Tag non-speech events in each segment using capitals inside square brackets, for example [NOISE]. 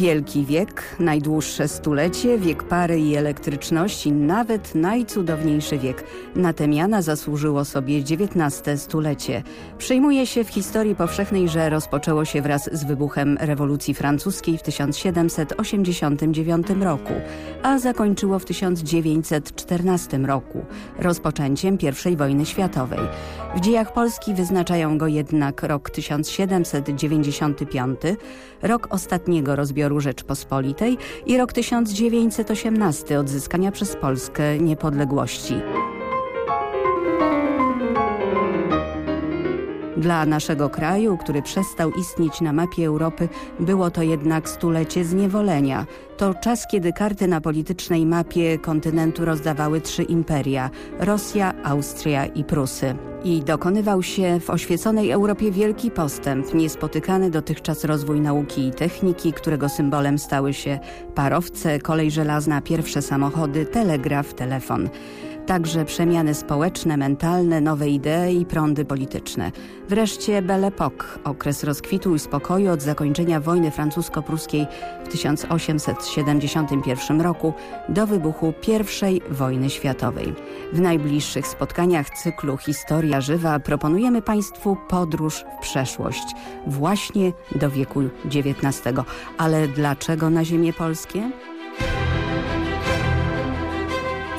Wielki wiek, najdłuższe stulecie, wiek pary i elektryczności, nawet najcudowniejszy wiek. Na te miana zasłużyło sobie XIX stulecie. Przyjmuje się w historii powszechnej, że rozpoczęło się wraz z wybuchem rewolucji francuskiej w 1789 roku, a zakończyło w 1914 roku, rozpoczęciem I wojny światowej. W dziejach Polski wyznaczają go jednak rok 1795, rok ostatniego rozbioru Rzeczpospolitej i rok 1918 odzyskania przez Polskę niepodległości. Dla naszego kraju, który przestał istnieć na mapie Europy, było to jednak stulecie zniewolenia. To czas, kiedy karty na politycznej mapie kontynentu rozdawały trzy imperia – Rosja, Austria i Prusy. I dokonywał się w oświeconej Europie wielki postęp, niespotykany dotychczas rozwój nauki i techniki, którego symbolem stały się parowce, kolej żelazna, pierwsze samochody, telegraf, telefon także przemiany społeczne, mentalne, nowe idee i prądy polityczne. Wreszcie Belle Époque, okres rozkwitu i spokoju od zakończenia wojny francusko-pruskiej w 1871 roku do wybuchu I wojny światowej. W najbliższych spotkaniach cyklu Historia Żywa proponujemy Państwu podróż w przeszłość, właśnie do wieku XIX. Ale dlaczego na ziemię polskie?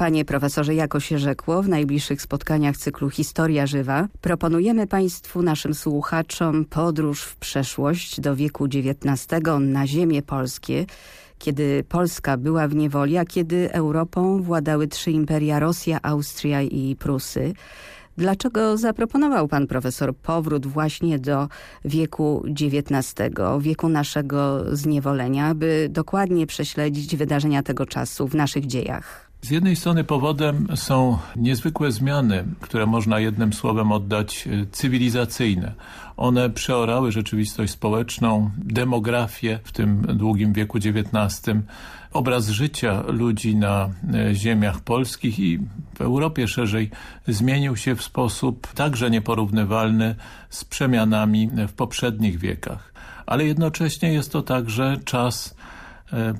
Panie profesorze, jako się rzekło, w najbliższych spotkaniach cyklu Historia Żywa proponujemy Państwu, naszym słuchaczom, podróż w przeszłość do wieku XIX na ziemię polskie, kiedy Polska była w niewoli, a kiedy Europą władały trzy imperia Rosja, Austria i Prusy. Dlaczego zaproponował pan profesor powrót właśnie do wieku XIX, wieku naszego zniewolenia, by dokładnie prześledzić wydarzenia tego czasu w naszych dziejach? Z jednej strony powodem są niezwykłe zmiany, które można jednym słowem oddać e, cywilizacyjne. One przeorały rzeczywistość społeczną, demografię w tym długim wieku XIX, obraz życia ludzi na e, ziemiach polskich i w Europie szerzej zmienił się w sposób także nieporównywalny z przemianami w poprzednich wiekach. Ale jednocześnie jest to także czas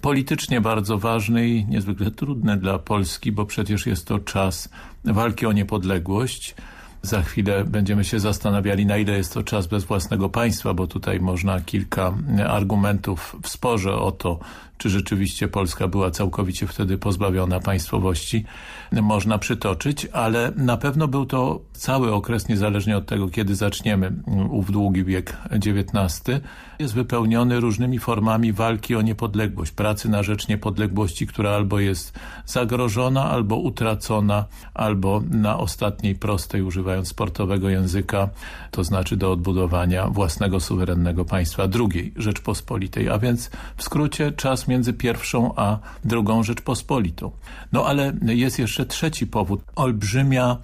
politycznie bardzo ważny i niezwykle trudny dla Polski, bo przecież jest to czas walki o niepodległość. Za chwilę będziemy się zastanawiali, na ile jest to czas bez własnego państwa, bo tutaj można kilka argumentów w sporze o to, czy rzeczywiście Polska była całkowicie wtedy pozbawiona państwowości, można przytoczyć, ale na pewno był to cały okres, niezależnie od tego, kiedy zaczniemy ów długi wiek XIX, jest wypełniony różnymi formami walki o niepodległość, pracy na rzecz niepodległości, która albo jest zagrożona, albo utracona, albo na ostatniej prostej, używając sportowego języka, to znaczy do odbudowania własnego suwerennego państwa drugiej Rzeczpospolitej, a więc w skrócie czas między pierwszą a drugą Rzeczpospolitą. No ale jest jeszcze trzeci powód. Olbrzymia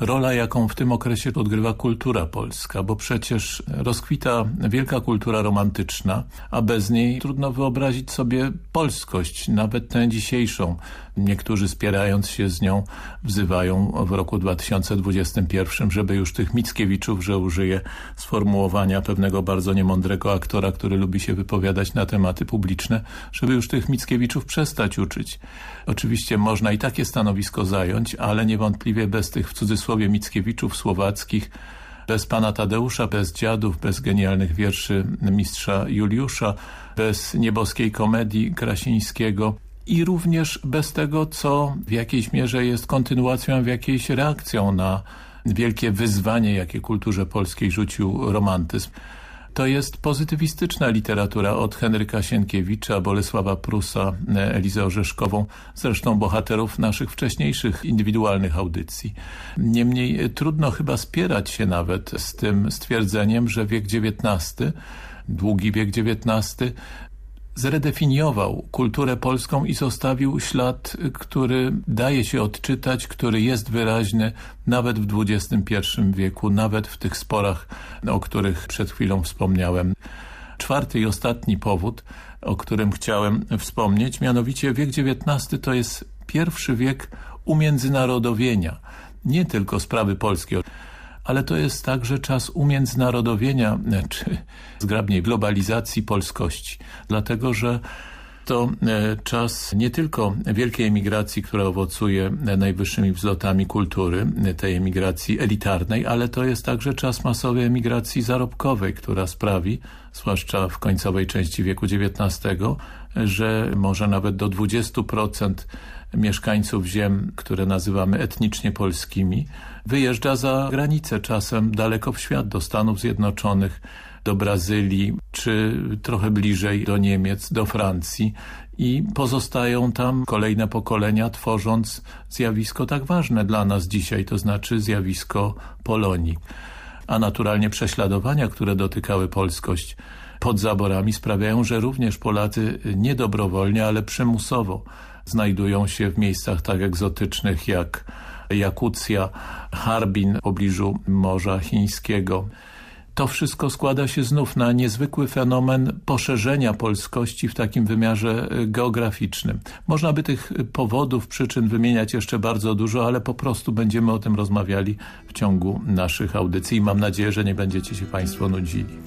rola, jaką w tym okresie odgrywa kultura polska, bo przecież rozkwita wielka kultura romantyczna, a bez niej trudno wyobrazić sobie polskość, nawet tę dzisiejszą. Niektórzy spierając się z nią wzywają w roku 2021, żeby już tych Mickiewiczów, że użyje sformułowania pewnego bardzo niemądrego aktora, który lubi się wypowiadać na tematy publiczne, żeby już tych Mickiewiczów przestać uczyć. Oczywiście można i takie stanowisko zająć, ale niewątpliwie bez tych w cudzysłowie Mickiewiczów słowackich bez pana Tadeusza, bez dziadów, bez genialnych wierszy mistrza Juliusza, bez nieboskiej komedii Krasińskiego i również bez tego, co w jakiejś mierze jest kontynuacją, w jakiejś reakcją na wielkie wyzwanie, jakie kulturze polskiej rzucił romantyzm. To jest pozytywistyczna literatura od Henryka Sienkiewicza, Bolesława Prusa, Elizę Orzeszkową, zresztą bohaterów naszych wcześniejszych indywidualnych audycji. Niemniej trudno chyba spierać się nawet z tym stwierdzeniem, że wiek XIX, długi wiek XIX zredefiniował kulturę polską i zostawił ślad, który daje się odczytać, który jest wyraźny nawet w XXI wieku, nawet w tych sporach, o których przed chwilą wspomniałem. Czwarty i ostatni powód, o którym chciałem wspomnieć, mianowicie wiek XIX to jest pierwszy wiek umiędzynarodowienia, nie tylko sprawy polskie, ale to jest także czas umiędzynarodowienia, [LAUGHS] czy zgrabniej globalizacji polskości, dlatego że to e, czas nie tylko wielkiej emigracji, która owocuje najwyższymi wzlotami kultury, tej emigracji elitarnej, ale to jest także czas masowej emigracji zarobkowej, która sprawi, zwłaszcza w końcowej części wieku XIX, że może nawet do 20% mieszkańców ziem, które nazywamy etnicznie polskimi, wyjeżdża za granicę, czasem daleko w świat, do Stanów Zjednoczonych, do Brazylii, czy trochę bliżej do Niemiec, do Francji i pozostają tam kolejne pokolenia, tworząc zjawisko tak ważne dla nas dzisiaj, to znaczy zjawisko Polonii. A naturalnie prześladowania, które dotykały polskość pod zaborami sprawiają, że również Polacy nie dobrowolnie, ale przymusowo znajdują się w miejscach tak egzotycznych jak Jakucja, Harbin w pobliżu Morza Chińskiego. To wszystko składa się znów na niezwykły fenomen poszerzenia polskości w takim wymiarze geograficznym. Można by tych powodów, przyczyn wymieniać jeszcze bardzo dużo, ale po prostu będziemy o tym rozmawiali w ciągu naszych audycji. Mam nadzieję, że nie będziecie się Państwo nudzili.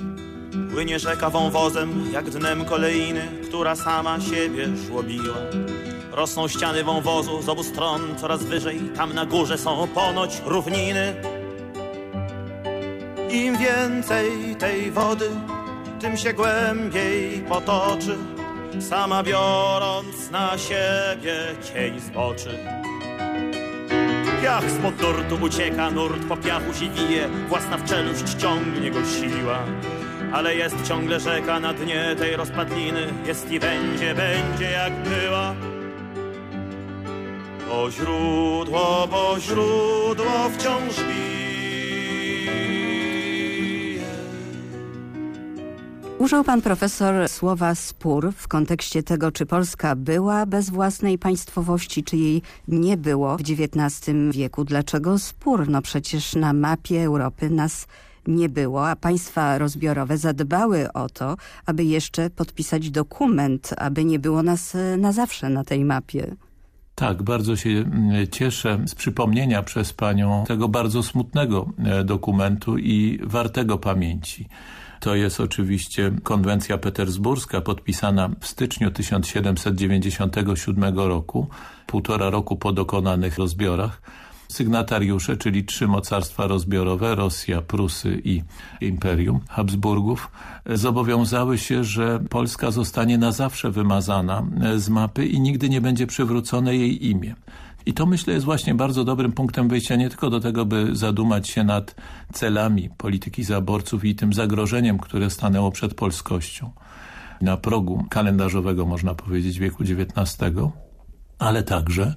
Płynie rzeka wąwozem, jak dnem kolejny, która sama siebie żłobiła. Rosną ściany wąwozu z obu stron coraz wyżej, tam na górze są ponoć równiny. Im więcej tej wody, tym się głębiej potoczy, sama biorąc na siebie cień zboczy. Piach spod nurtu ucieka, nurt po piachu się wije, własna w czeluść ciągnie go siła. Ale jest ciągle rzeka na dnie tej rozpadliny, jest i będzie, będzie jak była. Bo źródło, bo źródło wciąż bije. Użył pan profesor słowa spór w kontekście tego, czy Polska była bez własnej państwowości, czy jej nie było w XIX wieku. Dlaczego spór? No przecież na mapie Europy nas nie było, a państwa rozbiorowe zadbały o to, aby jeszcze podpisać dokument, aby nie było nas na zawsze na tej mapie. Tak, bardzo się mm, cieszę z przypomnienia przez panią tego bardzo smutnego e, dokumentu i wartego pamięci. To jest oczywiście konwencja petersburska podpisana w styczniu 1797 roku, półtora roku po dokonanych rozbiorach Sygnatariusze, czyli trzy mocarstwa rozbiorowe, Rosja, Prusy i Imperium Habsburgów, zobowiązały się, że Polska zostanie na zawsze wymazana z mapy i nigdy nie będzie przywrócone jej imię. I to myślę jest właśnie bardzo dobrym punktem wyjścia nie tylko do tego, by zadumać się nad celami polityki zaborców i tym zagrożeniem, które stanęło przed polskością na progu kalendarzowego, można powiedzieć, wieku XIX, ale także,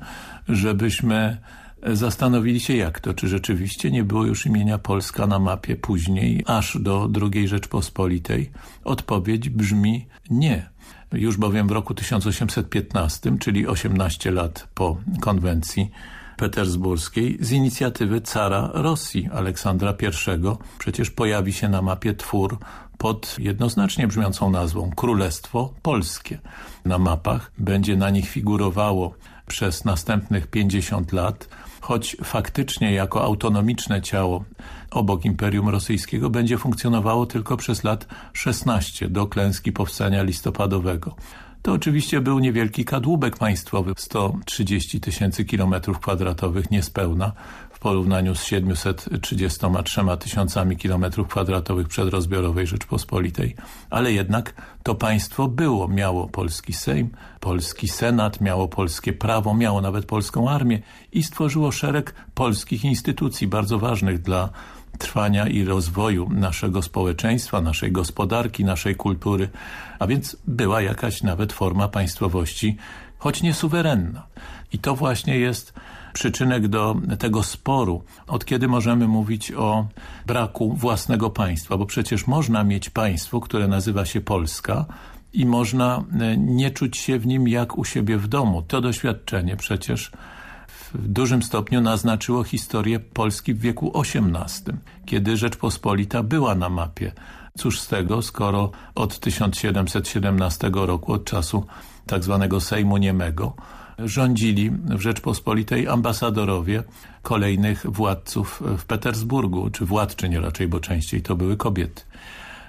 żebyśmy zastanowili się jak to, czy rzeczywiście nie było już imienia Polska na mapie później, aż do II Rzeczpospolitej. Odpowiedź brzmi nie. Już bowiem w roku 1815, czyli 18 lat po konwencji petersburskiej, z inicjatywy cara Rosji Aleksandra I przecież pojawi się na mapie twór pod jednoznacznie brzmiącą nazwą Królestwo Polskie. Na mapach będzie na nich figurowało przez następnych 50 lat choć faktycznie jako autonomiczne ciało obok Imperium Rosyjskiego będzie funkcjonowało tylko przez lat 16 do klęski powstania listopadowego. To oczywiście był niewielki kadłubek państwowy, 130 tysięcy kilometrów kwadratowych niespełna, porównaniu z 733 tysiącami kilometrów kwadratowych przedrozbiorowej Rzeczpospolitej. Ale jednak to państwo było, miało polski Sejm, polski Senat, miało polskie prawo, miało nawet polską armię i stworzyło szereg polskich instytucji bardzo ważnych dla trwania i rozwoju naszego społeczeństwa, naszej gospodarki, naszej kultury, a więc była jakaś nawet forma państwowości, choć nie suwerenna. I to właśnie jest przyczynek do tego sporu, od kiedy możemy mówić o braku własnego państwa, bo przecież można mieć państwo, które nazywa się Polska, i można e, nie czuć się w nim jak u siebie w domu. To doświadczenie przecież w dużym stopniu naznaczyło historię Polski w wieku XVIII, kiedy Rzeczpospolita była na mapie. Cóż z tego, skoro od 1717 roku, od czasu tak zwanego Sejmu Niemego, rządzili w Rzeczpospolitej ambasadorowie kolejnych władców w Petersburgu, czy władczyń raczej, bo częściej to były kobiety.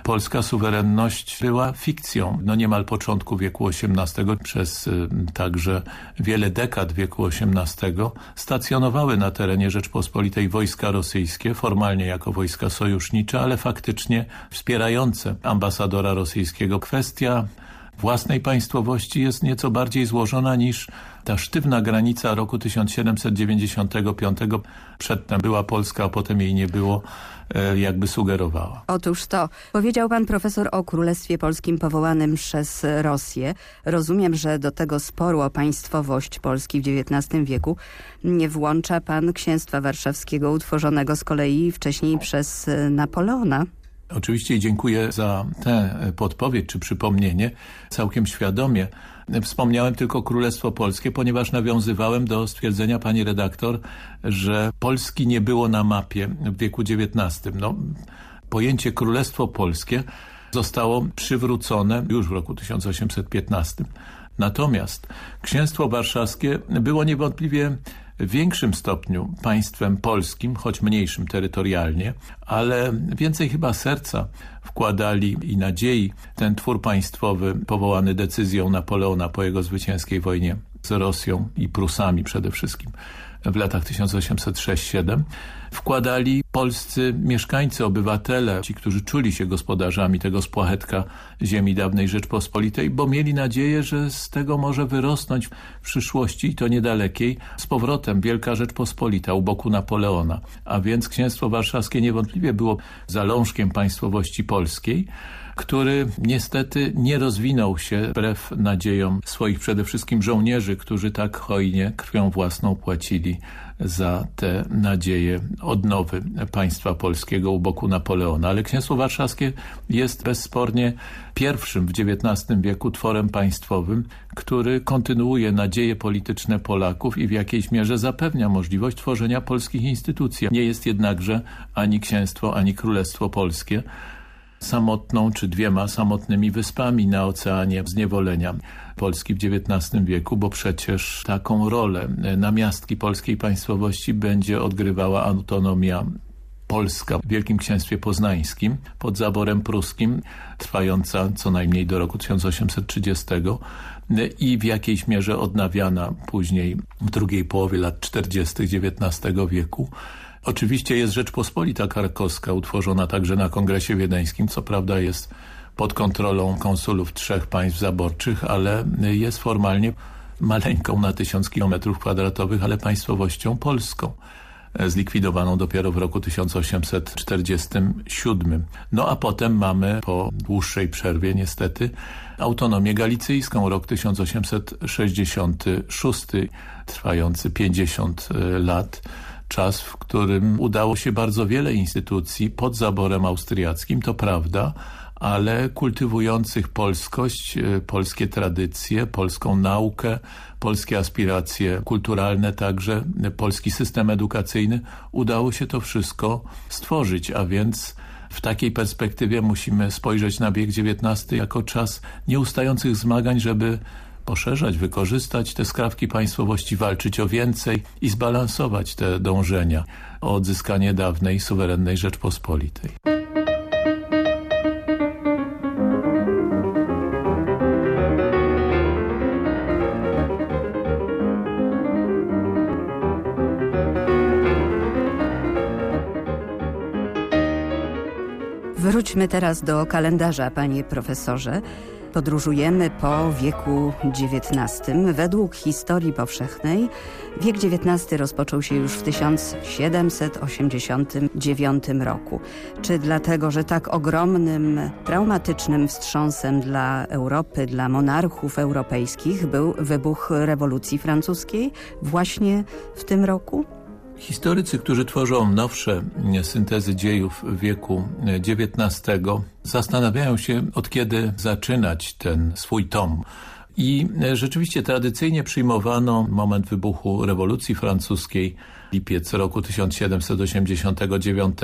Polska suwerenność była fikcją. No niemal początku wieku XVIII przez y, także wiele dekad wieku XVIII stacjonowały na terenie Rzeczpospolitej wojska rosyjskie, formalnie jako wojska sojusznicze, ale faktycznie wspierające ambasadora rosyjskiego. Kwestia własnej państwowości jest nieco bardziej złożona niż ta sztywna granica roku 1795. Przedtem była Polska, a potem jej nie było, e, jakby sugerowała. Otóż to. Powiedział pan profesor o Królestwie Polskim powołanym przez Rosję. Rozumiem, że do tego sporu o państwowość Polski w XIX wieku nie włącza pan Księstwa Warszawskiego utworzonego z kolei wcześniej przez Napoleona. Oczywiście dziękuję za tę podpowiedź czy przypomnienie. Całkiem świadomie wspomniałem tylko Królestwo Polskie, ponieważ nawiązywałem do stwierdzenia pani redaktor, że Polski nie było na mapie w wieku XIX. No, pojęcie Królestwo Polskie zostało przywrócone już w roku 1815. Natomiast Księstwo Warszawskie było niewątpliwie w większym stopniu państwem polskim, choć mniejszym terytorialnie, ale więcej chyba serca wkładali i nadziei ten twór państwowy powołany decyzją Napoleona po jego zwycięskiej wojnie z Rosją i Prusami przede wszystkim w latach 1806-7 wkładali polscy mieszkańcy, obywatele, ci, którzy czuli się gospodarzami tego spłachetka ziemi dawnej Rzeczpospolitej, bo mieli nadzieję, że z tego może wyrosnąć w przyszłości, i to niedalekiej, z powrotem Wielka Rzeczpospolita u boku Napoleona. A więc Księstwo Warszawskie niewątpliwie było zalążkiem państwowości polskiej, który niestety nie rozwinął się wbrew nadziejom swoich przede wszystkim żołnierzy, którzy tak hojnie krwią własną płacili za te nadzieje odnowy państwa polskiego u boku Napoleona. Ale Księstwo Warszawskie jest bezspornie pierwszym w XIX wieku tworem państwowym, który kontynuuje nadzieje polityczne Polaków i w jakiejś mierze zapewnia możliwość tworzenia polskich instytucji. Nie jest jednakże ani księstwo, ani królestwo polskie samotną czy dwiema samotnymi wyspami na oceanie zniewolenia Polski w XIX wieku, bo przecież taką rolę namiastki polskiej państwowości będzie odgrywała autonomia Polska w Wielkim Księstwie Poznańskim pod zaborem pruskim, trwająca co najmniej do roku 1830 i w jakiejś mierze odnawiana później w drugiej połowie lat 40. XIX wieku Oczywiście jest Rzeczpospolita Krakowska, utworzona także na Kongresie Wiedeńskim, co prawda jest pod kontrolą konsulów trzech państw zaborczych, ale jest formalnie maleńką na tysiąc kilometrów kwadratowych, ale państwowością polską zlikwidowaną dopiero w roku 1847. No a potem mamy po dłuższej przerwie niestety autonomię galicyjską, rok 1866, trwający 50 lat czas, w którym udało się bardzo wiele instytucji pod zaborem austriackim, to prawda, ale kultywujących polskość, e, polskie tradycje, polską naukę, polskie aspiracje kulturalne, także polski system edukacyjny, udało się to wszystko stworzyć, a więc w takiej perspektywie musimy spojrzeć na wiek XIX jako czas nieustających zmagań, żeby poszerzać, wykorzystać te skrawki państwowości, walczyć o więcej i zbalansować te dążenia o odzyskanie dawnej, suwerennej Rzeczpospolitej. Wróćmy teraz do kalendarza, panie profesorze. Podróżujemy po wieku XIX. Według historii powszechnej wiek XIX rozpoczął się już w 1789 roku. Czy dlatego, że tak ogromnym, traumatycznym wstrząsem dla Europy, dla monarchów europejskich był wybuch rewolucji francuskiej właśnie w tym roku? Historycy, którzy tworzą nowsze syntezy dziejów wieku XIX zastanawiają się od kiedy zaczynać ten swój tom. I rzeczywiście tradycyjnie przyjmowano moment wybuchu rewolucji francuskiej, lipiec roku 1789.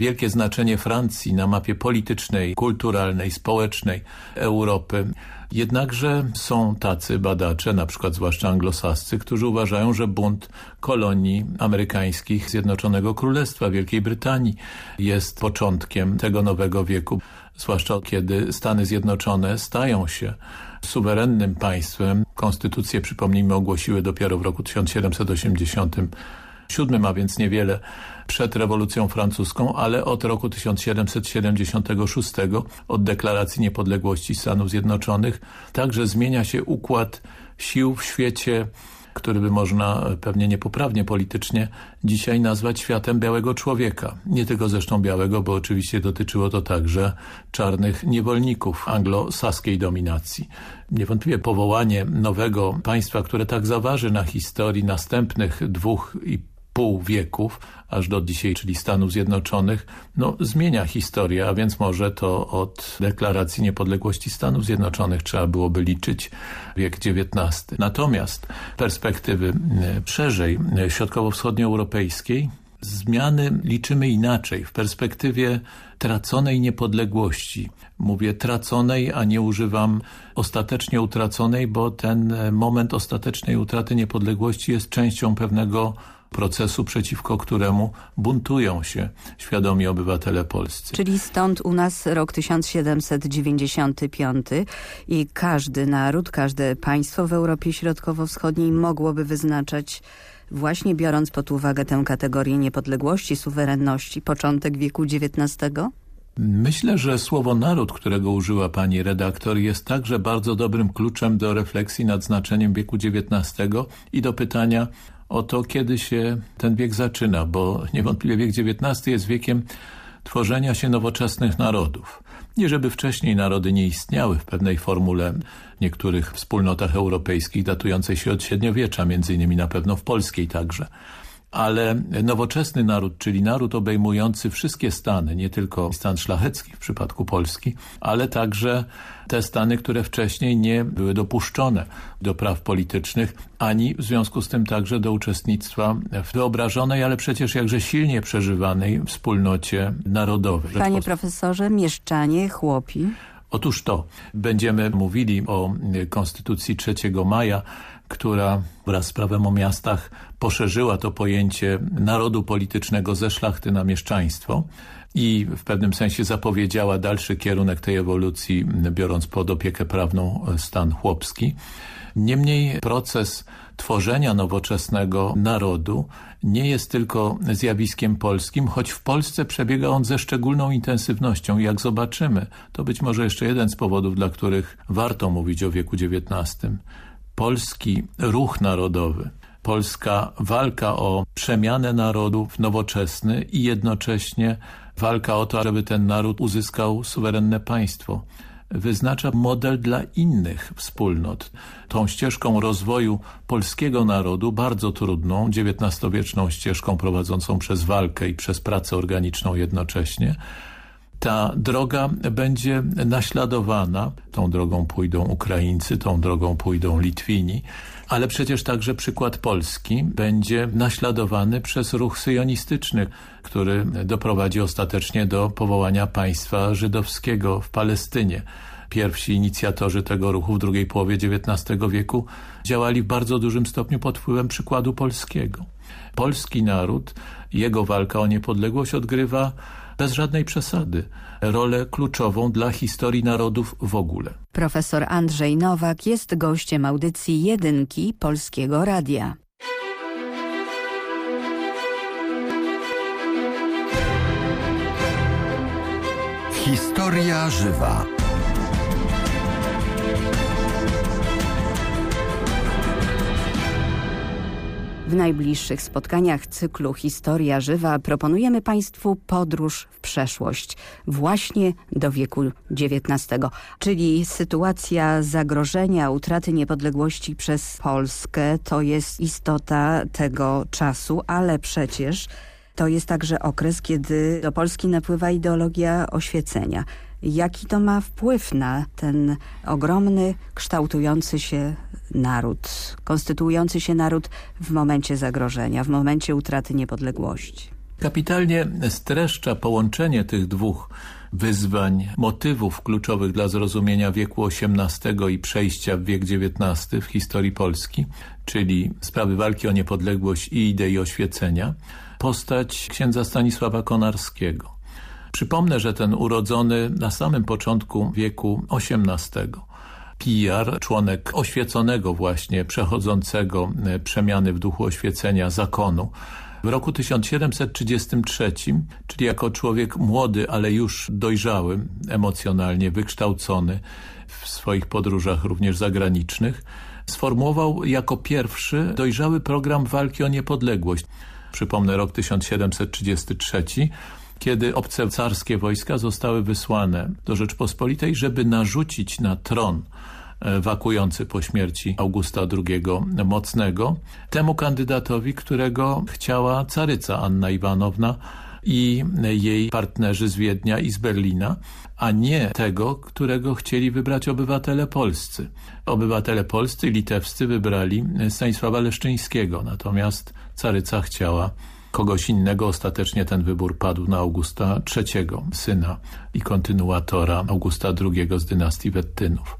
Wielkie znaczenie Francji na mapie politycznej, kulturalnej, społecznej Europy. Jednakże są tacy badacze, na przykład zwłaszcza anglosascy, którzy uważają, że bunt kolonii amerykańskich Zjednoczonego Królestwa Wielkiej Brytanii jest początkiem tego nowego wieku, zwłaszcza kiedy Stany Zjednoczone stają się suwerennym państwem. Konstytucję, przypomnijmy, ogłosiły dopiero w roku 1787, a więc niewiele przed rewolucją francuską, ale od roku 1776, od deklaracji niepodległości Stanów Zjednoczonych, także zmienia się układ sił w świecie który by można pewnie niepoprawnie politycznie dzisiaj nazwać światem białego człowieka. Nie tylko zresztą białego, bo oczywiście dotyczyło to także czarnych niewolników anglosaskiej dominacji. Niewątpliwie powołanie nowego państwa, które tak zaważy na historii następnych dwóch i pół wieków, aż do dzisiaj, czyli Stanów Zjednoczonych, no zmienia historię, a więc może to od deklaracji niepodległości Stanów Zjednoczonych trzeba byłoby liczyć wiek XIX. Natomiast perspektywy e, szerzej e, środkowo-wschodnioeuropejskiej zmiany liczymy inaczej, w perspektywie traconej niepodległości. Mówię traconej, a nie używam ostatecznie utraconej, bo ten e, moment ostatecznej utraty niepodległości jest częścią pewnego procesu, przeciwko któremu buntują się świadomi obywatele polscy. Czyli stąd u nas rok 1795 i każdy naród, każde państwo w Europie Środkowo-Wschodniej mogłoby wyznaczać właśnie biorąc pod uwagę tę kategorię niepodległości, suwerenności, początek wieku XIX? Myślę, że słowo naród, którego użyła pani redaktor jest także bardzo dobrym kluczem do refleksji nad znaczeniem wieku XIX i do pytania o to, kiedy się ten wiek zaczyna, bo niewątpliwie wiek XIX jest wiekiem tworzenia się nowoczesnych narodów. Nie żeby wcześniej narody nie istniały w pewnej formule w niektórych wspólnotach europejskich datującej się od średniowiecza, między innymi na pewno w polskiej także ale nowoczesny naród, czyli naród obejmujący wszystkie stany, nie tylko stan szlachecki w przypadku Polski, ale także te stany, które wcześniej nie były dopuszczone do praw politycznych, ani w związku z tym także do uczestnictwa w wyobrażonej, ale przecież jakże silnie przeżywanej wspólnocie narodowej. Panie profesorze, mieszczanie, chłopi? Otóż to, będziemy mówili o Konstytucji 3 maja, która wraz z prawem o miastach poszerzyła to pojęcie narodu politycznego ze szlachty na mieszczaństwo i w pewnym sensie zapowiedziała dalszy kierunek tej ewolucji, biorąc pod opiekę prawną stan chłopski. Niemniej proces tworzenia nowoczesnego narodu nie jest tylko zjawiskiem polskim, choć w Polsce przebiega on ze szczególną intensywnością. Jak zobaczymy, to być może jeszcze jeden z powodów, dla których warto mówić o wieku XIX polski ruch narodowy, polska walka o przemianę narodu w nowoczesny i jednocześnie walka o to, żeby ten naród uzyskał suwerenne państwo wyznacza model dla innych wspólnot. Tą ścieżką rozwoju polskiego narodu, bardzo trudną, XIX-wieczną ścieżką prowadzącą przez walkę i przez pracę organiczną jednocześnie, ta droga będzie naśladowana. Tą drogą pójdą Ukraińcy, tą drogą pójdą Litwini, ale przecież także przykład Polski będzie naśladowany przez ruch syjonistyczny, który doprowadzi ostatecznie do powołania państwa żydowskiego w Palestynie. Pierwsi inicjatorzy tego ruchu w drugiej połowie XIX wieku działali w bardzo dużym stopniu pod wpływem przykładu polskiego. Polski naród, jego walka o niepodległość odgrywa bez żadnej przesady, rolę kluczową dla historii narodów w ogóle. Profesor Andrzej Nowak jest gościem audycji Jedynki Polskiego Radia. Historia żywa. W najbliższych spotkaniach cyklu Historia Żywa proponujemy Państwu podróż w przeszłość, właśnie do wieku XIX, czyli sytuacja zagrożenia, utraty niepodległości przez Polskę to jest istota tego czasu, ale przecież to jest także okres, kiedy do Polski napływa ideologia oświecenia. Jaki to ma wpływ na ten ogromny, kształtujący się naród, konstytuujący się naród w momencie zagrożenia, w momencie utraty niepodległości? Kapitalnie streszcza połączenie tych dwóch wyzwań, motywów kluczowych dla zrozumienia wieku XVIII i przejścia w wiek XIX w historii Polski, czyli sprawy walki o niepodległość i idei oświecenia, postać księdza Stanisława Konarskiego. Przypomnę, że ten urodzony na samym początku wieku XVIII Pijar, członek oświeconego właśnie, przechodzącego e, przemiany w duchu oświecenia zakonu, w roku 1733, czyli jako człowiek młody, ale już dojrzały, emocjonalnie wykształcony w swoich podróżach również zagranicznych, sformułował jako pierwszy dojrzały program walki o niepodległość. Przypomnę rok 1733, kiedy obce carskie wojska zostały wysłane do Rzeczpospolitej, żeby narzucić na tron e, wakujący po śmierci Augusta II Mocnego, temu kandydatowi, którego chciała caryca Anna Iwanowna i jej partnerzy z Wiednia i z Berlina, a nie tego, którego chcieli wybrać obywatele polscy. Obywatele polscy litewscy wybrali Stanisława Leszczyńskiego, natomiast caryca chciała kogoś innego. Ostatecznie ten wybór padł na Augusta III, syna i kontynuatora Augusta II z dynastii Wettynów.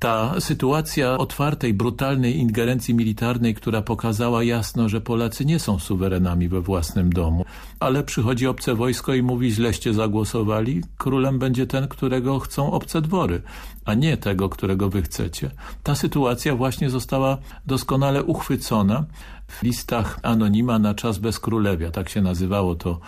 Ta sytuacja otwartej, brutalnej ingerencji militarnej, która pokazała jasno, że Polacy nie są suwerenami we własnym domu, ale przychodzi obce wojsko i mówi źleście zagłosowali, królem będzie ten, którego chcą obce dwory, a nie tego, którego wy chcecie. Ta sytuacja właśnie została doskonale uchwycona w listach Anonima na czas bez królewia, tak się nazywało to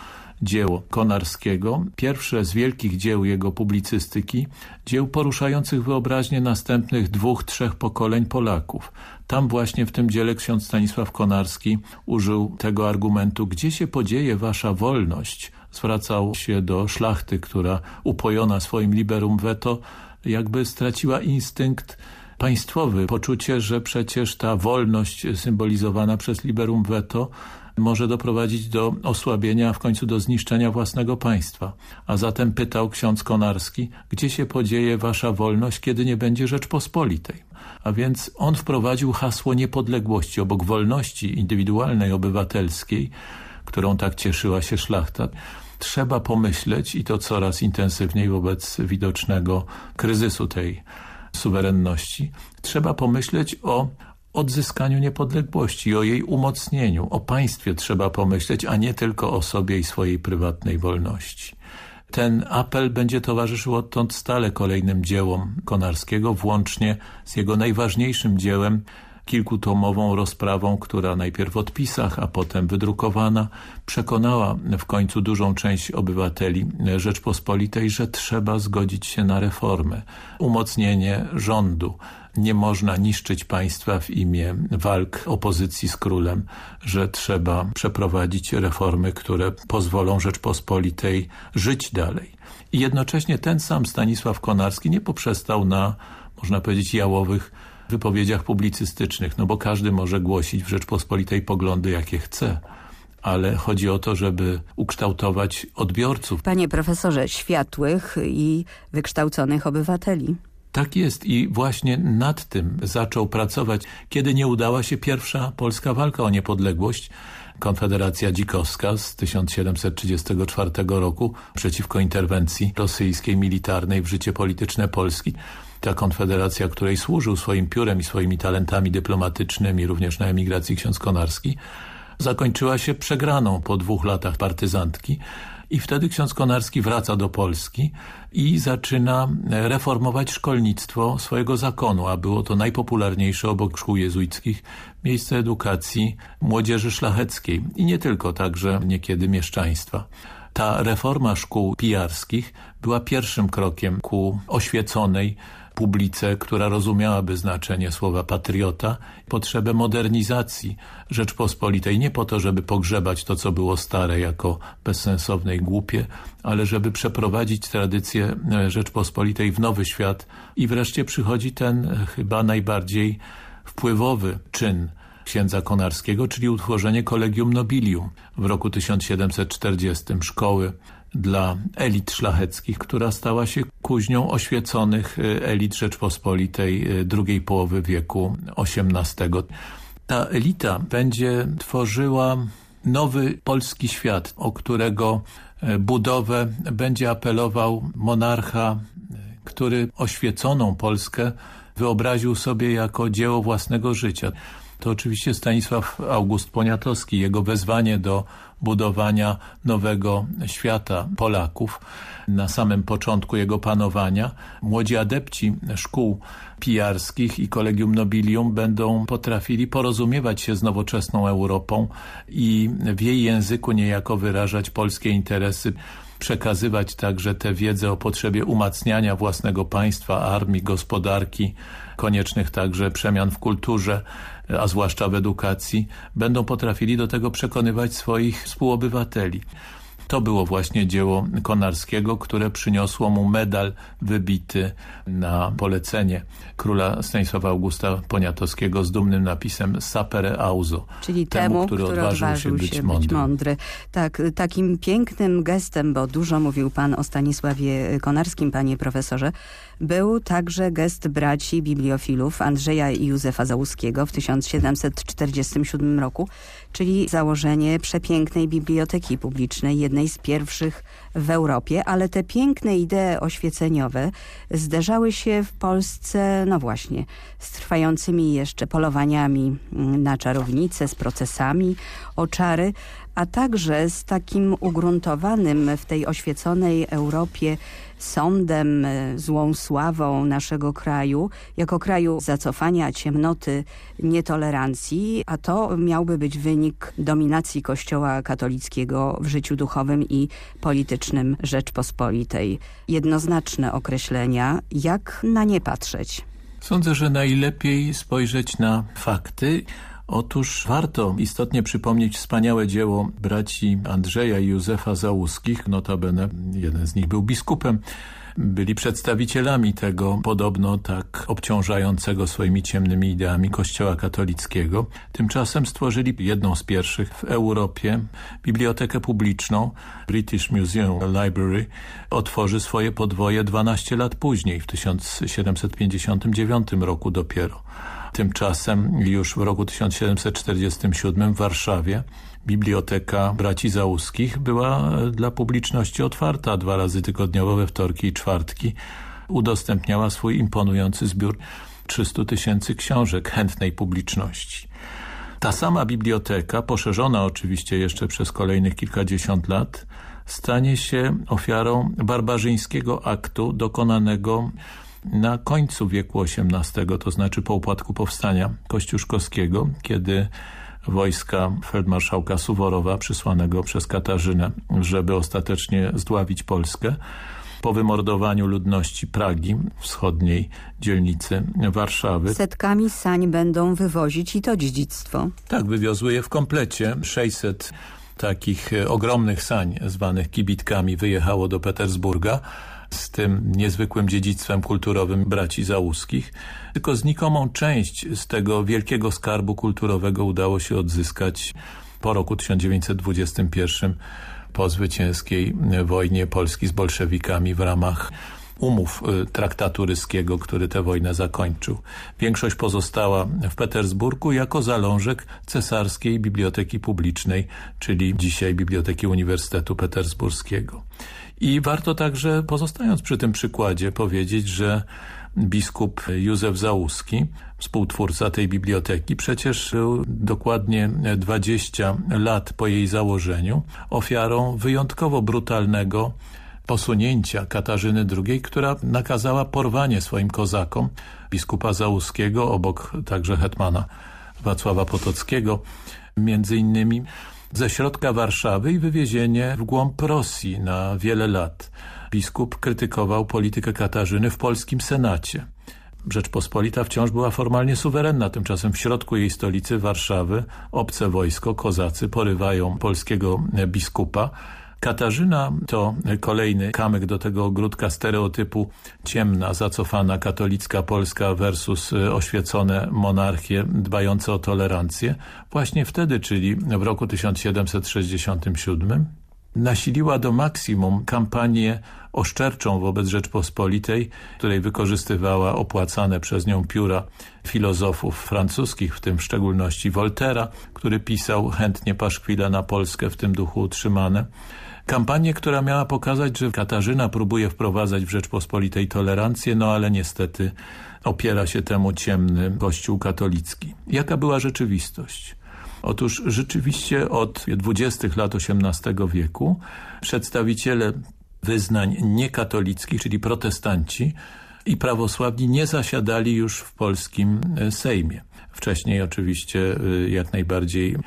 dzieło Konarskiego, pierwsze z wielkich dzieł jego publicystyki, dzieł poruszających wyobraźnię następnych dwóch, trzech pokoleń Polaków. Tam właśnie w tym dziele ksiądz Stanisław Konarski użył tego argumentu, gdzie się podzieje wasza wolność? Zwracał się do szlachty, która upojona swoim liberum veto jakby straciła instynkt państwowy, poczucie, że przecież ta wolność symbolizowana przez liberum veto może doprowadzić do osłabienia, a w końcu do zniszczenia własnego państwa. A zatem pytał ksiądz Konarski, gdzie się podzieje wasza wolność, kiedy nie będzie Rzeczpospolitej. A więc on wprowadził hasło niepodległości obok wolności indywidualnej, obywatelskiej, którą tak cieszyła się szlachta. Trzeba pomyśleć i to coraz intensywniej wobec widocznego kryzysu tej suwerenności. Trzeba pomyśleć o odzyskaniu niepodległości, o jej umocnieniu. O państwie trzeba pomyśleć, a nie tylko o sobie i swojej prywatnej wolności. Ten apel będzie towarzyszył odtąd stale kolejnym dziełom Konarskiego, włącznie z jego najważniejszym dziełem, kilkutomową rozprawą, która najpierw w odpisach, a potem wydrukowana, przekonała w końcu dużą część obywateli Rzeczpospolitej, że trzeba zgodzić się na reformę, umocnienie rządu, nie można niszczyć państwa w imię walk opozycji z królem, że trzeba przeprowadzić reformy, które pozwolą Rzeczpospolitej żyć dalej. I jednocześnie ten sam Stanisław Konarski nie poprzestał na, można powiedzieć, jałowych wypowiedziach publicystycznych, no bo każdy może głosić w Rzeczpospolitej poglądy, jakie chce ale chodzi o to, żeby ukształtować odbiorców. Panie profesorze, światłych i wykształconych obywateli. Tak jest. I właśnie nad tym zaczął pracować, kiedy nie udała się pierwsza polska walka o niepodległość, Konfederacja Dzikowska z 1734 roku przeciwko interwencji rosyjskiej militarnej w życie polityczne Polski. Ta konfederacja, której służył swoim piórem i swoimi talentami dyplomatycznymi, również na emigracji ksiądz Konarski, zakończyła się przegraną po dwóch latach partyzantki i wtedy ksiądz Konarski wraca do Polski i zaczyna reformować szkolnictwo swojego zakonu, a było to najpopularniejsze obok szkół jezuickich miejsce edukacji młodzieży szlacheckiej i nie tylko, także niekiedy mieszczaństwa. Ta reforma szkół pijarskich była pierwszym krokiem ku oświeconej publice, która rozumiałaby znaczenie słowa patriota, potrzebę modernizacji Rzeczpospolitej. Nie po to, żeby pogrzebać to, co było stare jako bezsensowne i głupie, ale żeby przeprowadzić tradycję Rzeczpospolitej w nowy świat. I wreszcie przychodzi ten chyba najbardziej wpływowy czyn księdza Konarskiego, czyli utworzenie Collegium Nobilium w roku 1740 szkoły dla elit szlacheckich, która stała się kuźnią oświeconych y, elit Rzeczpospolitej y, drugiej połowy wieku XVIII. Ta elita będzie tworzyła nowy polski świat, o którego y, budowę będzie apelował monarcha, który oświeconą Polskę wyobraził sobie jako dzieło własnego życia. To oczywiście Stanisław August Poniatowski, jego wezwanie do budowania nowego świata Polaków na samym początku jego panowania. Młodzi adepci szkół pijarskich i Collegium Nobilium będą potrafili porozumiewać się z nowoczesną Europą i w jej języku niejako wyrażać polskie interesy przekazywać także tę wiedzę o potrzebie umacniania własnego państwa, armii, gospodarki, koniecznych także przemian w kulturze, a zwłaszcza w edukacji, będą potrafili do tego przekonywać swoich współobywateli. To było właśnie dzieło Konarskiego, które przyniosło mu medal wybity na polecenie króla Stanisława Augusta Poniatowskiego z dumnym napisem Sapere Auzo. Czyli temu, temu który, który odważył, odważył, się, być, się mądry. być mądry. Tak, takim pięknym gestem, bo dużo mówił pan o Stanisławie Konarskim, panie profesorze, był także gest braci bibliofilów Andrzeja i Józefa Załuskiego w 1747 roku, czyli założenie przepięknej biblioteki publicznej, jednej z pierwszych w Europie, ale te piękne idee oświeceniowe zderzały się w Polsce, no właśnie, z trwającymi jeszcze polowaniami na czarownice, z procesami o czary, a także z takim ugruntowanym w tej oświeconej Europie sądem, e, złą sławą naszego kraju, jako kraju zacofania, ciemnoty, nietolerancji, a to miałby być wynik dominacji Kościoła katolickiego w życiu duchowym i politycznym Rzeczpospolitej. Jednoznaczne określenia, jak na nie patrzeć. Sądzę, że najlepiej spojrzeć na fakty, Otóż warto istotnie przypomnieć wspaniałe dzieło braci Andrzeja i Józefa Załuskich, notabene jeden z nich był biskupem, byli przedstawicielami tego podobno tak obciążającego swoimi ciemnymi ideami kościoła katolickiego. Tymczasem stworzyli jedną z pierwszych w Europie bibliotekę publiczną. British Museum Library otworzy swoje podwoje 12 lat później, w 1759 roku dopiero. Tymczasem już w roku 1747 w Warszawie Biblioteka Braci Załuskich była dla publiczności otwarta dwa razy tygodniowo we wtorki i czwartki. Udostępniała swój imponujący zbiór 300 tysięcy książek chętnej publiczności. Ta sama biblioteka, poszerzona oczywiście jeszcze przez kolejnych kilkadziesiąt lat, stanie się ofiarą barbarzyńskiego aktu dokonanego na końcu wieku XVIII, to znaczy po upadku powstania kościuszkowskiego, kiedy wojska feldmarszałka Suworowa przysłanego przez Katarzynę, żeby ostatecznie zdławić Polskę, po wymordowaniu ludności Pragi, wschodniej dzielnicy Warszawy. Setkami sań będą wywozić i to dziedzictwo. Tak, wywiozły je w komplecie. 600 takich ogromnych sań, zwanych kibitkami, wyjechało do Petersburga z tym niezwykłym dziedzictwem kulturowym braci Załuskich. Tylko znikomą część z tego wielkiego skarbu kulturowego udało się odzyskać po roku 1921 po zwycięskiej wojnie Polski z bolszewikami w ramach umów y, traktatu ryskiego, który tę wojnę zakończył. Większość pozostała w Petersburgu jako zalążek Cesarskiej Biblioteki Publicznej, czyli dzisiaj Biblioteki Uniwersytetu Petersburskiego. I warto także, pozostając przy tym przykładzie, powiedzieć, że biskup Józef Załuski, współtwórca tej biblioteki, przecież był dokładnie 20 lat po jej założeniu ofiarą wyjątkowo brutalnego posunięcia Katarzyny II, która nakazała porwanie swoim kozakom biskupa Załuskiego, obok także hetmana Wacława Potockiego, między innymi ze środka Warszawy i wywiezienie w głąb Rosji na wiele lat. biskup krytykował politykę Katarzyny w polskim Senacie. Rzeczpospolita wciąż była formalnie suwerenna, tymczasem w środku jej stolicy Warszawy obce wojsko, kozacy porywają polskiego biskupa. Katarzyna to kolejny kamyk do tego ogródka stereotypu ciemna, zacofana katolicka Polska versus oświecone monarchie dbające o tolerancję. Właśnie wtedy, czyli w roku 1767 nasiliła do maksimum kampanię oszczerczą wobec Rzeczpospolitej, której wykorzystywała opłacane przez nią pióra filozofów francuskich, w tym w szczególności Voltera, który pisał chętnie paszkwile na Polskę w tym duchu utrzymane. Kampanię, która miała pokazać, że Katarzyna próbuje wprowadzać w Rzeczpospolitej tolerancję, no ale niestety opiera się temu ciemny kościół katolicki. Jaka była rzeczywistość? Otóż rzeczywiście od 20 lat XVIII wieku przedstawiciele wyznań niekatolickich, czyli protestanci i prawosławni nie zasiadali już w polskim Sejmie. Wcześniej oczywiście y, jak najbardziej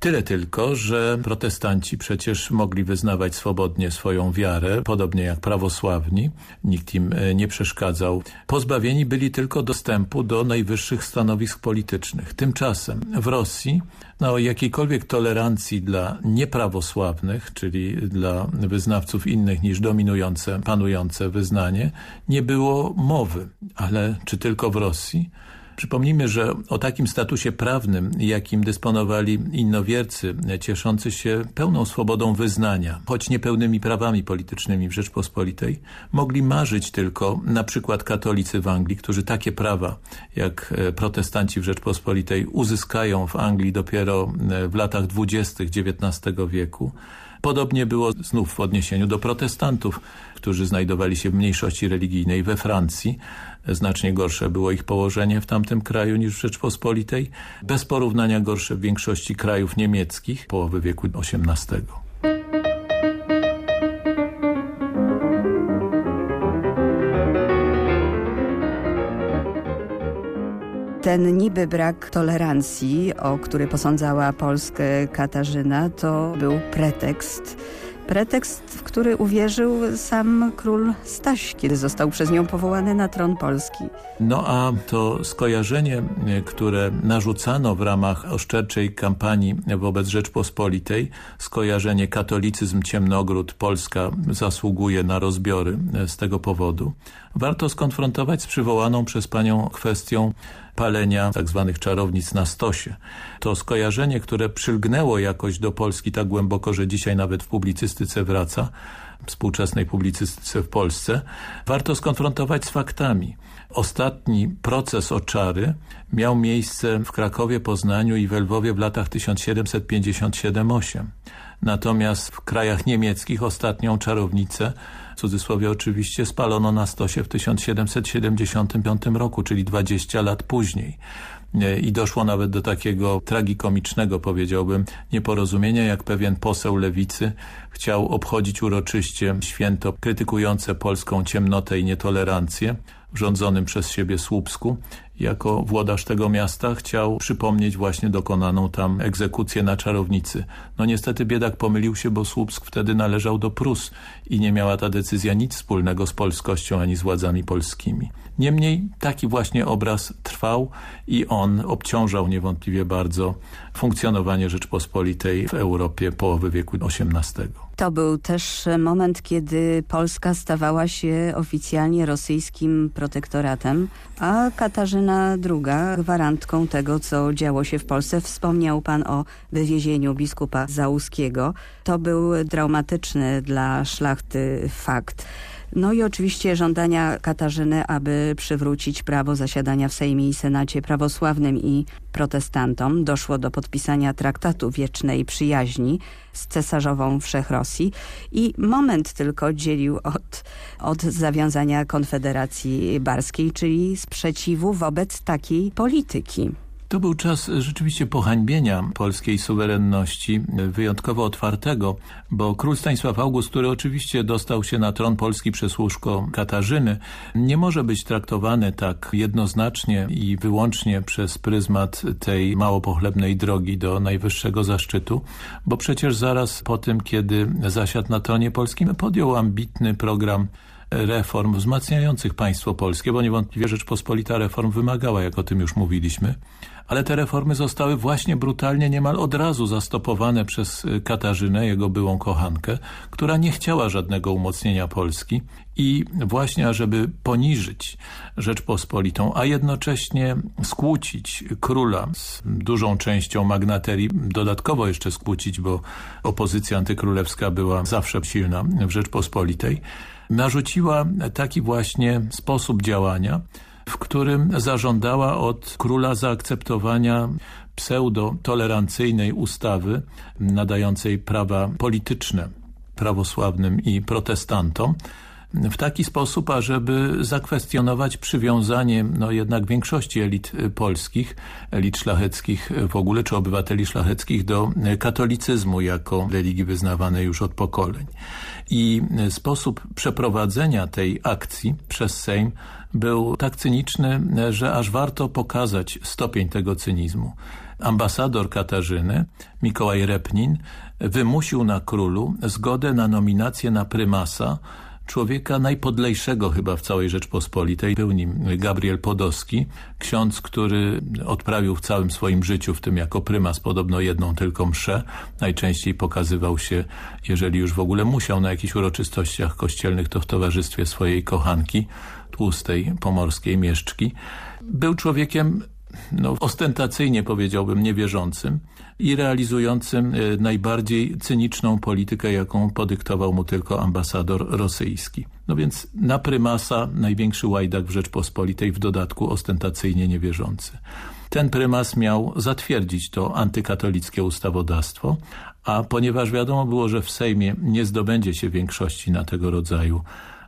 Tyle tylko, że protestanci przecież mogli wyznawać swobodnie swoją wiarę, podobnie jak prawosławni. Nikt im e, nie przeszkadzał. Pozbawieni byli tylko dostępu do najwyższych stanowisk politycznych. Tymczasem w Rosji no, jakiejkolwiek tolerancji dla nieprawosławnych, czyli dla wyznawców innych niż dominujące, panujące wyznanie, nie było mowy. Ale czy tylko w Rosji? Przypomnijmy, że o takim statusie prawnym, jakim dysponowali innowiercy, cieszący się pełną swobodą wyznania, choć niepełnymi prawami politycznymi w Rzeczpospolitej, mogli marzyć tylko na przykład katolicy w Anglii, którzy takie prawa jak e, protestanci w Rzeczpospolitej uzyskają w Anglii dopiero e, w latach dwudziestych XIX wieku. Podobnie było znów w odniesieniu do protestantów, którzy znajdowali się w mniejszości religijnej we Francji, Znacznie gorsze było ich położenie w tamtym kraju niż w Rzeczpospolitej. Bez porównania gorsze w większości krajów niemieckich połowy wieku XVIII. Ten niby brak tolerancji, o który posądzała Polskę Katarzyna, to był pretekst Pretekst, w który uwierzył sam król Staś, kiedy został przez nią powołany na tron Polski. No a to skojarzenie, które narzucano w ramach oszczerczej kampanii wobec Rzeczpospolitej, skojarzenie katolicyzm, ciemnogród, Polska zasługuje na rozbiory z tego powodu, warto skonfrontować z przywołaną przez panią kwestią palenia tzw. Tak czarownic na stosie. To skojarzenie, które przylgnęło jakoś do Polski tak głęboko, że dzisiaj nawet w publicystyce wraca, współczesnej publicystyce w Polsce, warto skonfrontować z faktami. Ostatni proces o czary miał miejsce w Krakowie, Poznaniu i we Lwowie w latach 1757-8. Natomiast w krajach niemieckich ostatnią czarownicę cudzysłowie oczywiście, spalono na stosie w 1775 roku, czyli 20 lat później. I doszło nawet do takiego tragikomicznego, powiedziałbym, nieporozumienia, jak pewien poseł lewicy chciał obchodzić uroczyście święto krytykujące polską ciemnotę i nietolerancję w rządzonym przez siebie Słupsku jako włodarz tego miasta chciał przypomnieć właśnie dokonaną tam egzekucję na czarownicy. No niestety biedak pomylił się, bo Słupsk wtedy należał do Prus i nie miała ta decyzja nic wspólnego z polskością ani z władzami polskimi. Niemniej taki właśnie obraz trwał i on obciążał niewątpliwie bardzo funkcjonowanie Rzeczpospolitej w Europie połowy wieku XVIII. To był też moment, kiedy Polska stawała się oficjalnie rosyjskim protektoratem, a Katarzyna II gwarantką tego, co działo się w Polsce. Wspomniał pan o wywiezieniu biskupa Załuskiego. To był traumatyczny dla szlachty fakt. No i oczywiście żądania Katarzyny, aby przywrócić prawo zasiadania w Sejmie i Senacie prawosławnym i protestantom. Doszło do podpisania traktatu wiecznej przyjaźni z cesarzową Wszechrosji i moment tylko dzielił od, od zawiązania Konfederacji Barskiej, czyli sprzeciwu wobec takiej polityki. To był czas rzeczywiście pohańbienia polskiej suwerenności, wyjątkowo otwartego, bo król Stanisław August, który oczywiście dostał się na tron Polski przez łóżko Katarzyny, nie może być traktowany tak jednoznacznie i wyłącznie przez pryzmat tej mało pochlebnej drogi do najwyższego zaszczytu, bo przecież zaraz po tym, kiedy zasiadł na tronie polskim, podjął ambitny program reform wzmacniających państwo polskie, bo niewątpliwie Rzeczpospolita reform wymagała, jak o tym już mówiliśmy, ale te reformy zostały właśnie brutalnie niemal od razu zastopowane przez Katarzynę, jego byłą kochankę, która nie chciała żadnego umocnienia Polski i właśnie, ażeby poniżyć Rzeczpospolitą, a jednocześnie skłócić króla z dużą częścią magnaterii, dodatkowo jeszcze skłócić, bo opozycja antykrólewska była zawsze silna w Rzeczpospolitej, narzuciła taki właśnie sposób działania, w którym zażądała od króla zaakceptowania pseudo-tolerancyjnej ustawy nadającej prawa polityczne prawosławnym i protestantom, w taki sposób, ażeby zakwestionować przywiązanie no jednak większości elit polskich, elit szlacheckich w ogóle, czy obywateli szlacheckich do katolicyzmu jako religii wyznawanej już od pokoleń. I sposób przeprowadzenia tej akcji przez Sejm był tak cyniczny, że aż warto pokazać stopień tego cynizmu. Ambasador Katarzyny, Mikołaj Repnin, wymusił na królu zgodę na nominację na prymasa człowieka najpodlejszego chyba w całej Rzeczpospolitej. Był nim Gabriel Podowski, ksiądz, który odprawił w całym swoim życiu, w tym jako prymas podobno jedną tylko mszę. Najczęściej pokazywał się, jeżeli już w ogóle musiał na jakichś uroczystościach kościelnych, to w towarzystwie swojej kochanki, tłustej pomorskiej mieszczki. Był człowiekiem no, ostentacyjnie powiedziałbym niewierzącym i realizującym e, najbardziej cyniczną politykę, jaką podyktował mu tylko ambasador rosyjski. No więc na prymasa największy łajdak w Rzeczpospolitej, w dodatku ostentacyjnie niewierzący. Ten prymas miał zatwierdzić to antykatolickie ustawodawstwo, a ponieważ wiadomo było, że w Sejmie nie zdobędzie się większości na tego rodzaju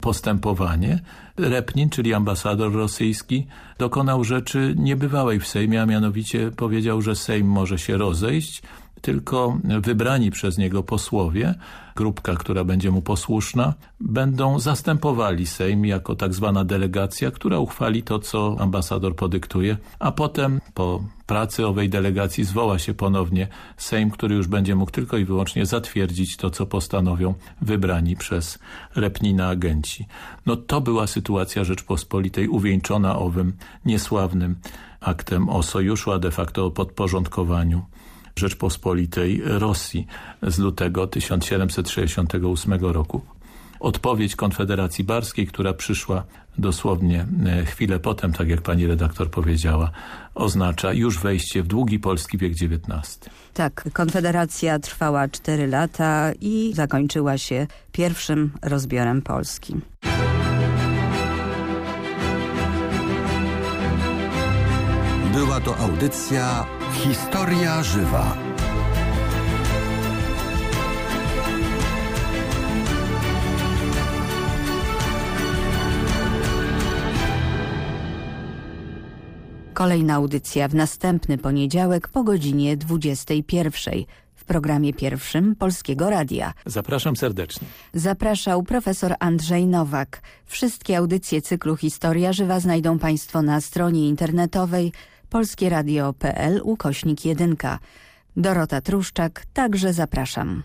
postępowanie. Repnin, czyli ambasador rosyjski, dokonał rzeczy niebywałej w Sejmie, a mianowicie powiedział, że Sejm może się rozejść, tylko wybrani przez niego posłowie, grupka, która będzie mu posłuszna, będą zastępowali Sejm jako tak zwana delegacja, która uchwali to, co ambasador podyktuje, a potem po pracy owej delegacji zwoła się ponownie Sejm, który już będzie mógł tylko i wyłącznie zatwierdzić to, co postanowią wybrani przez Repnina agenci. No to była sytuacja Rzeczpospolitej uwieńczona owym niesławnym aktem o sojuszu, a de facto o podporządkowaniu Rzeczpospolitej Rosji z lutego 1768 roku. Odpowiedź Konfederacji Barskiej, która przyszła dosłownie e, chwilę potem, tak jak pani redaktor powiedziała, oznacza już wejście w długi polski wiek XIX. Tak, Konfederacja trwała cztery lata i zakończyła się pierwszym rozbiorem Polski. Była to audycja Historia Żywa. Kolejna audycja w następny poniedziałek po godzinie 21 w programie pierwszym Polskiego Radia. Zapraszam serdecznie. Zapraszał profesor Andrzej Nowak. Wszystkie audycje cyklu Historia Żywa znajdą Państwo na stronie internetowej polskieradio.pl ukośnik 1. Dorota Truszczak, także zapraszam.